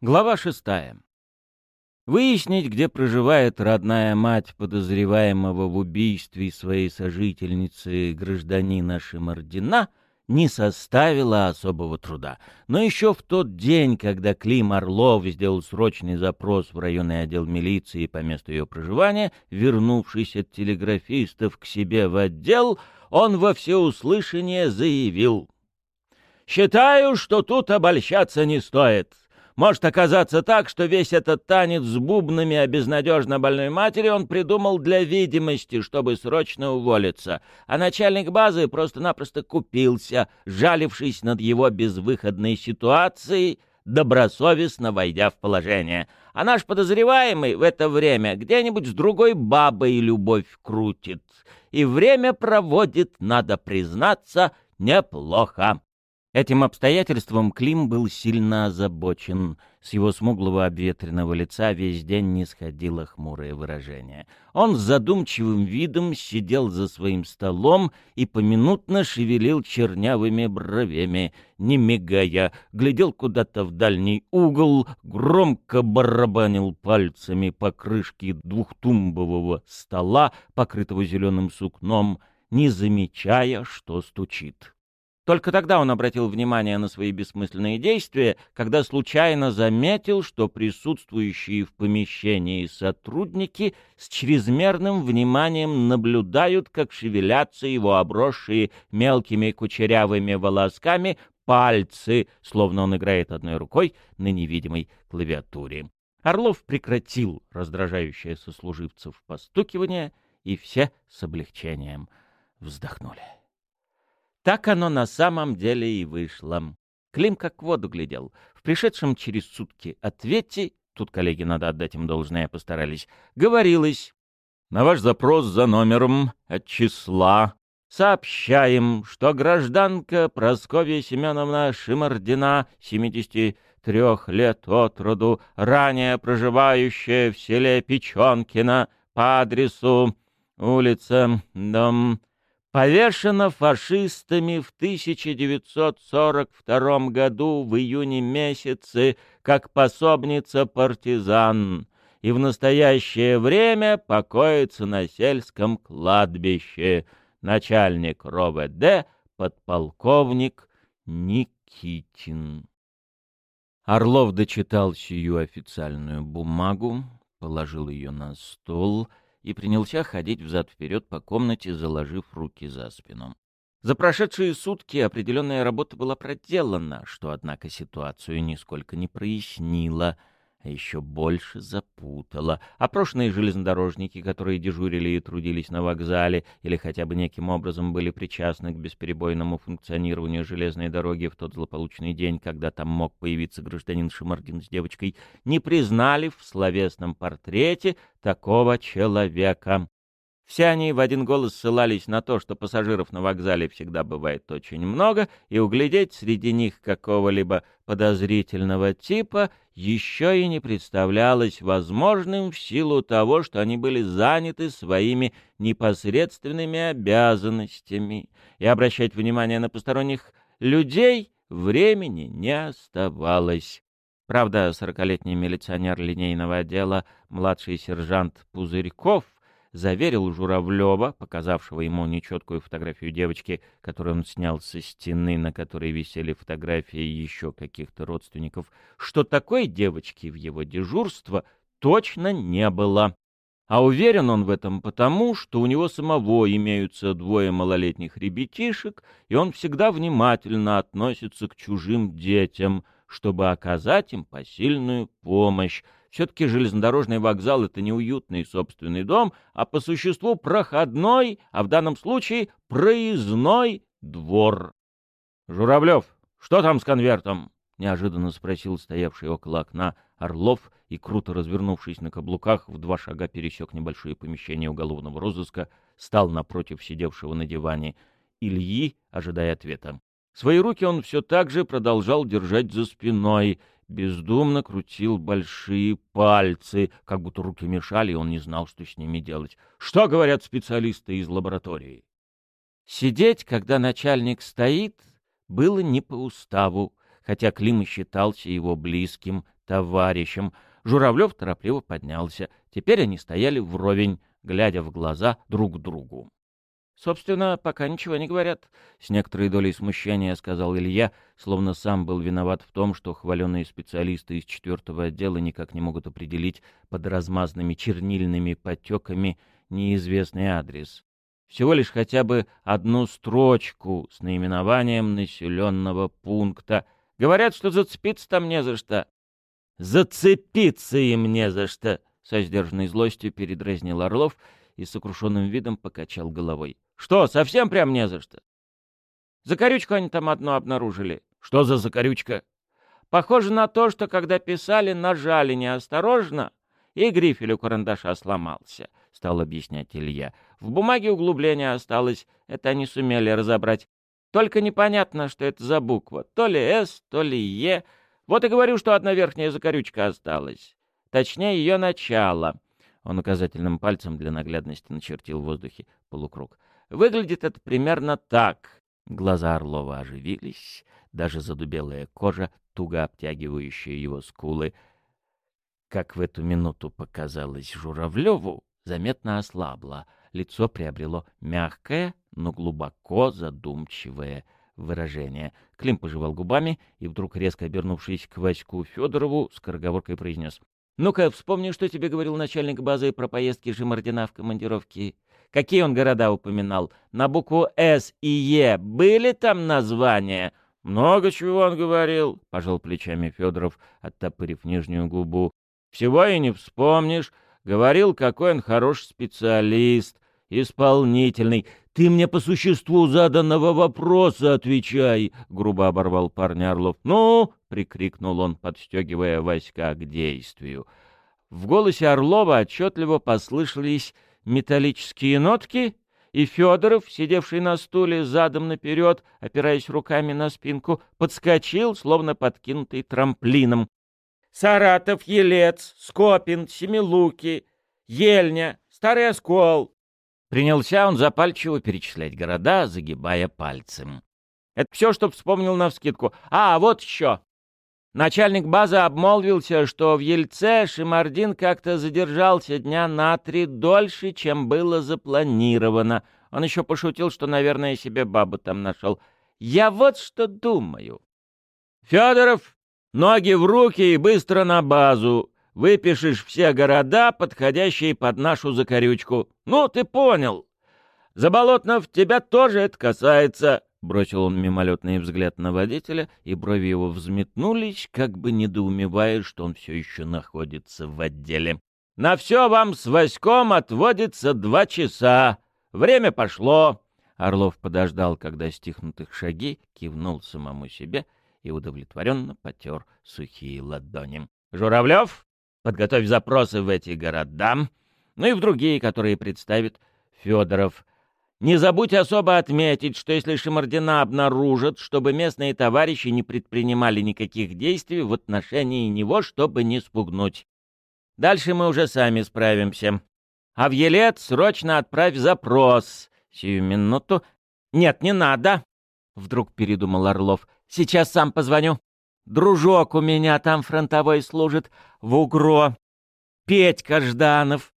Глава шестая. Выяснить, где проживает родная мать подозреваемого в убийстве своей сожительницы гражданина Шимардина, не составило особого труда. Но еще в тот день, когда Клим Орлов сделал срочный запрос в районный отдел милиции по месту ее проживания, вернувшись от телеграфистов к себе в отдел, он во всеуслышание заявил «Считаю, что тут обольщаться не стоит». Может оказаться так, что весь этот танец с бубнами о безнадежно больной матери он придумал для видимости, чтобы срочно уволиться, а начальник базы просто-напросто купился, жалившись над его безвыходной ситуацией, добросовестно войдя в положение. А наш подозреваемый в это время где-нибудь с другой бабой любовь крутит. И время проводит, надо признаться, неплохо. Этим обстоятельством Клим был сильно озабочен. С его смуглого обветренного лица весь день не сходило хмурое выражение. Он с задумчивым видом сидел за своим столом и поминутно шевелил чернявыми бровями, не мигая, глядел куда-то в дальний угол, громко барабанил пальцами по крышке двухтумбового стола, покрытого зеленым сукном, не замечая, что стучит. Только тогда он обратил внимание на свои бессмысленные действия, когда случайно заметил, что присутствующие в помещении сотрудники с чрезмерным вниманием наблюдают, как шевелятся его обросшие мелкими кучерявыми волосками пальцы, словно он играет одной рукой на невидимой клавиатуре. Орлов прекратил раздражающее сослуживцев постукивание, и все с облегчением вздохнули. Так оно на самом деле и вышло. Клим как в воду глядел. В пришедшем через сутки ответе, тут коллеги, надо отдать им должное, постарались, говорилось. На ваш запрос за номером от числа сообщаем, что гражданка Прасковья Семеновна Шимардина, 73 лет от роду, ранее проживающая в селе Печенкино по адресу улица, дом повешена фашистами в 1942 году в июне месяце как пособница партизан и в настоящее время покоится на сельском кладбище начальник РОВД подполковник Никитин. Орлов дочитал сию официальную бумагу, положил ее на стол — и принялся ходить взад-вперед по комнате, заложив руки за спину. За прошедшие сутки определенная работа была проделана, что, однако, ситуацию нисколько не прояснило — а еще больше запутала. Опрошенные железнодорожники, которые дежурили и трудились на вокзале, или хотя бы неким образом были причастны к бесперебойному функционированию железной дороги в тот злополучный день, когда там мог появиться гражданин Шимардин с девочкой, не признали в словесном портрете такого человека. Все они в один голос ссылались на то, что пассажиров на вокзале всегда бывает очень много, и углядеть среди них какого-либо подозрительного типа еще и не представлялось возможным в силу того, что они были заняты своими непосредственными обязанностями, и обращать внимание на посторонних людей времени не оставалось. Правда, сорокалетний милиционер линейного отдела, младший сержант Пузырьков — заверил Журавлева, показавшего ему нечеткую фотографию девочки, которую он снял со стены, на которой висели фотографии еще каких-то родственников, что такой девочки в его дежурство точно не было. А уверен он в этом потому, что у него самого имеются двое малолетних ребятишек, и он всегда внимательно относится к чужим детям, чтобы оказать им посильную помощь, все-таки железнодорожный вокзал — это не уютный собственный дом, а по существу проходной, а в данном случае проездной двор. «Журавлев, что там с конвертом?» — неожиданно спросил стоявший около окна Орлов и, круто развернувшись на каблуках, в два шага пересек небольшое помещение уголовного розыска, стал напротив сидевшего на диване Ильи, ожидая ответа. Свои руки он все так же продолжал держать за спиной, бездумно крутил большие пальцы, как будто руки мешали, и он не знал, что с ними делать. Что говорят специалисты из лаборатории? Сидеть, когда начальник стоит, было не по уставу, хотя Клим считался его близким товарищем. Журавлев торопливо поднялся. Теперь они стояли вровень, глядя в глаза друг другу. Собственно, пока ничего не говорят. С некоторой долей смущения сказал Илья, словно сам был виноват в том, что хваленные специалисты из четвертого отдела никак не могут определить под размазанными чернильными потеками неизвестный адрес. Всего лишь хотя бы одну строчку с наименованием населенного пункта. Говорят, что зацепиться там не за что. Зацепиться им не за что, со сдержанной злостью передразнил Орлов и сокрушенным видом покачал головой. Что, совсем прям не за что? Закорючку они там одну обнаружили. Что за закорючка? Похоже на то, что когда писали, нажали неосторожно, и грифель у карандаша сломался, — стал объяснять Илья. В бумаге углубление осталось, это они сумели разобрать. Только непонятно, что это за буква. То ли «С», то ли «Е». Вот и говорю, что одна верхняя закорючка осталась. Точнее, ее начало. Он указательным пальцем для наглядности начертил в воздухе полукруг. Выглядит это примерно так. Глаза Орлова оживились, даже задубелая кожа, туго обтягивающая его скулы, как в эту минуту показалось Журавлеву, заметно ослабла. Лицо приобрело мягкое, но глубоко задумчивое выражение. Клим пожевал губами и, вдруг резко обернувшись к Ваську Федорову, скороговоркой произнес. «Ну-ка, вспомни, что тебе говорил начальник базы про поездки Жемардина в командировке. Какие он города упоминал? На букву «С» и «Е» были там названия?» «Много чего он говорил», — пожал плечами Федоров, оттопырив нижнюю губу. «Всего и не вспомнишь. Говорил, какой он хороший специалист, исполнительный. Ты мне по существу заданного вопроса отвечай», — грубо оборвал парня Орлов. «Ну!» — прикрикнул он, подстегивая Васька к действию. В голосе Орлова отчетливо послышались металлические нотки, и Федоров, сидевший на стуле задом наперед, опираясь руками на спинку, подскочил, словно подкинутый трамплином. «Саратов, Елец, Скопин, Семилуки, Ельня, Старый Оскол». Принялся он запальчиво перечислять города, загибая пальцем. Это все, что вспомнил навскидку. А, вот еще. Начальник базы обмолвился, что в Ельце Шимардин как-то задержался дня на три дольше, чем было запланировано. Он еще пошутил, что, наверное, себе бабу там нашел. Я вот что думаю. Федоров, ноги в руки и быстро на базу. Выпишешь все города, подходящие под нашу закорючку. Ну, ты понял. Заболотнов, тебя тоже это касается. Бросил он мимолетный взгляд на водителя, и брови его взметнулись, как бы недоумевая, что он все еще находится в отделе. «На все вам с Васьком отводится два часа. Время пошло!» Орлов подождал, когда стихнут их шаги, кивнул самому себе и удовлетворенно потер сухие ладони. «Журавлев, подготовь запросы в эти города, ну и в другие, которые представит Федоров. Не забудь особо отметить, что если Шимардина обнаружат, чтобы местные товарищи не предпринимали никаких действий в отношении него, чтобы не спугнуть. Дальше мы уже сами справимся. А в Елет срочно отправь запрос. Сию минуту. Нет, не надо. Вдруг передумал Орлов. Сейчас сам позвоню. Дружок у меня там фронтовой служит в УГРО. Петька Жданов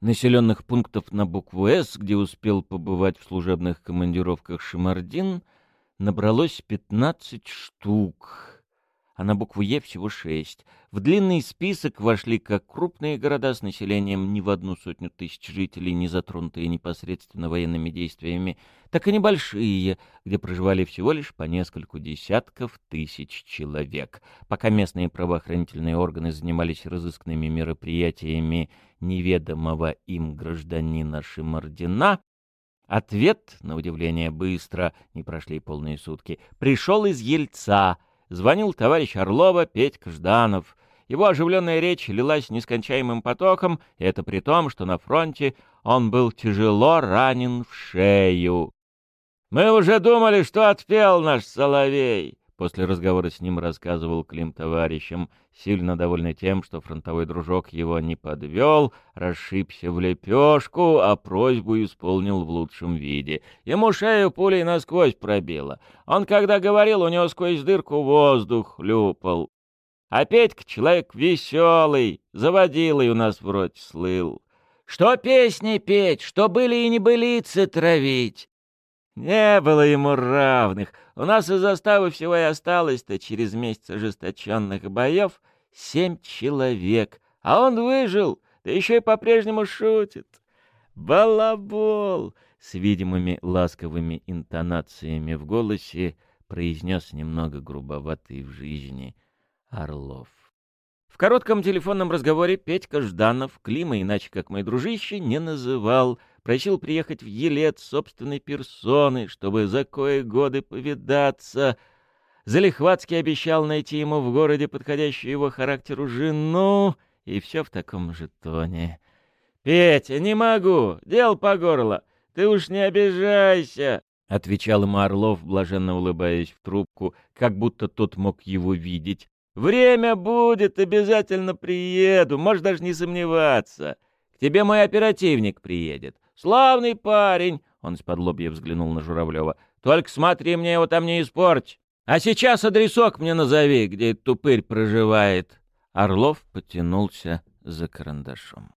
населенных пунктов на букву «С», где успел побывать в служебных командировках Шимардин, набралось 15 штук а на букву «Е» всего шесть. В длинный список вошли как крупные города с населением не в одну сотню тысяч жителей, не затронутые непосредственно военными действиями, так и небольшие, где проживали всего лишь по нескольку десятков тысяч человек. Пока местные правоохранительные органы занимались разыскными мероприятиями неведомого им гражданина Шимардина, ответ, на удивление быстро, не прошли полные сутки, пришел из Ельца — звонил товарищ Орлова Петька Жданов. Его оживленная речь лилась нескончаемым потоком, и это при том, что на фронте он был тяжело ранен в шею. «Мы уже думали, что отпел наш соловей. После разговора с ним рассказывал Клим товарищам, сильно довольный тем, что фронтовой дружок его не подвел, расшибся в лепешку, а просьбу исполнил в лучшем виде. Ему шею пулей насквозь пробило. Он, когда говорил, у него сквозь дырку воздух хлюпал. А Петька человек веселый, заводилый у нас вроде слыл. Что песни петь, что были и не былицы травить. Не было ему равных. У нас из заставы всего и осталось-то через месяц ожесточенных боев семь человек. А он выжил, да еще и по-прежнему шутит. «Балабол!» — с видимыми ласковыми интонациями в голосе произнес немного грубоватый в жизни Орлов. В коротком телефонном разговоре Петька Жданов Клима иначе как мой дружище не называл, просил приехать в Елец собственной персоной, чтобы за кое годы повидаться. Залихватский обещал найти ему в городе подходящую его характеру жену, и все в таком же тоне. «Петя, не могу, дел по горло, ты уж не обижайся!» — отвечал ему Орлов, блаженно улыбаясь в трубку, как будто тот мог его видеть. Время будет, обязательно приеду, можешь даже не сомневаться. К тебе мой оперативник приедет. Славный парень, он из-под лобья взглянул на Журавлева. Только смотри, мне его там не испорть. А сейчас адресок мне назови, где этот тупырь проживает. Орлов потянулся за карандашом.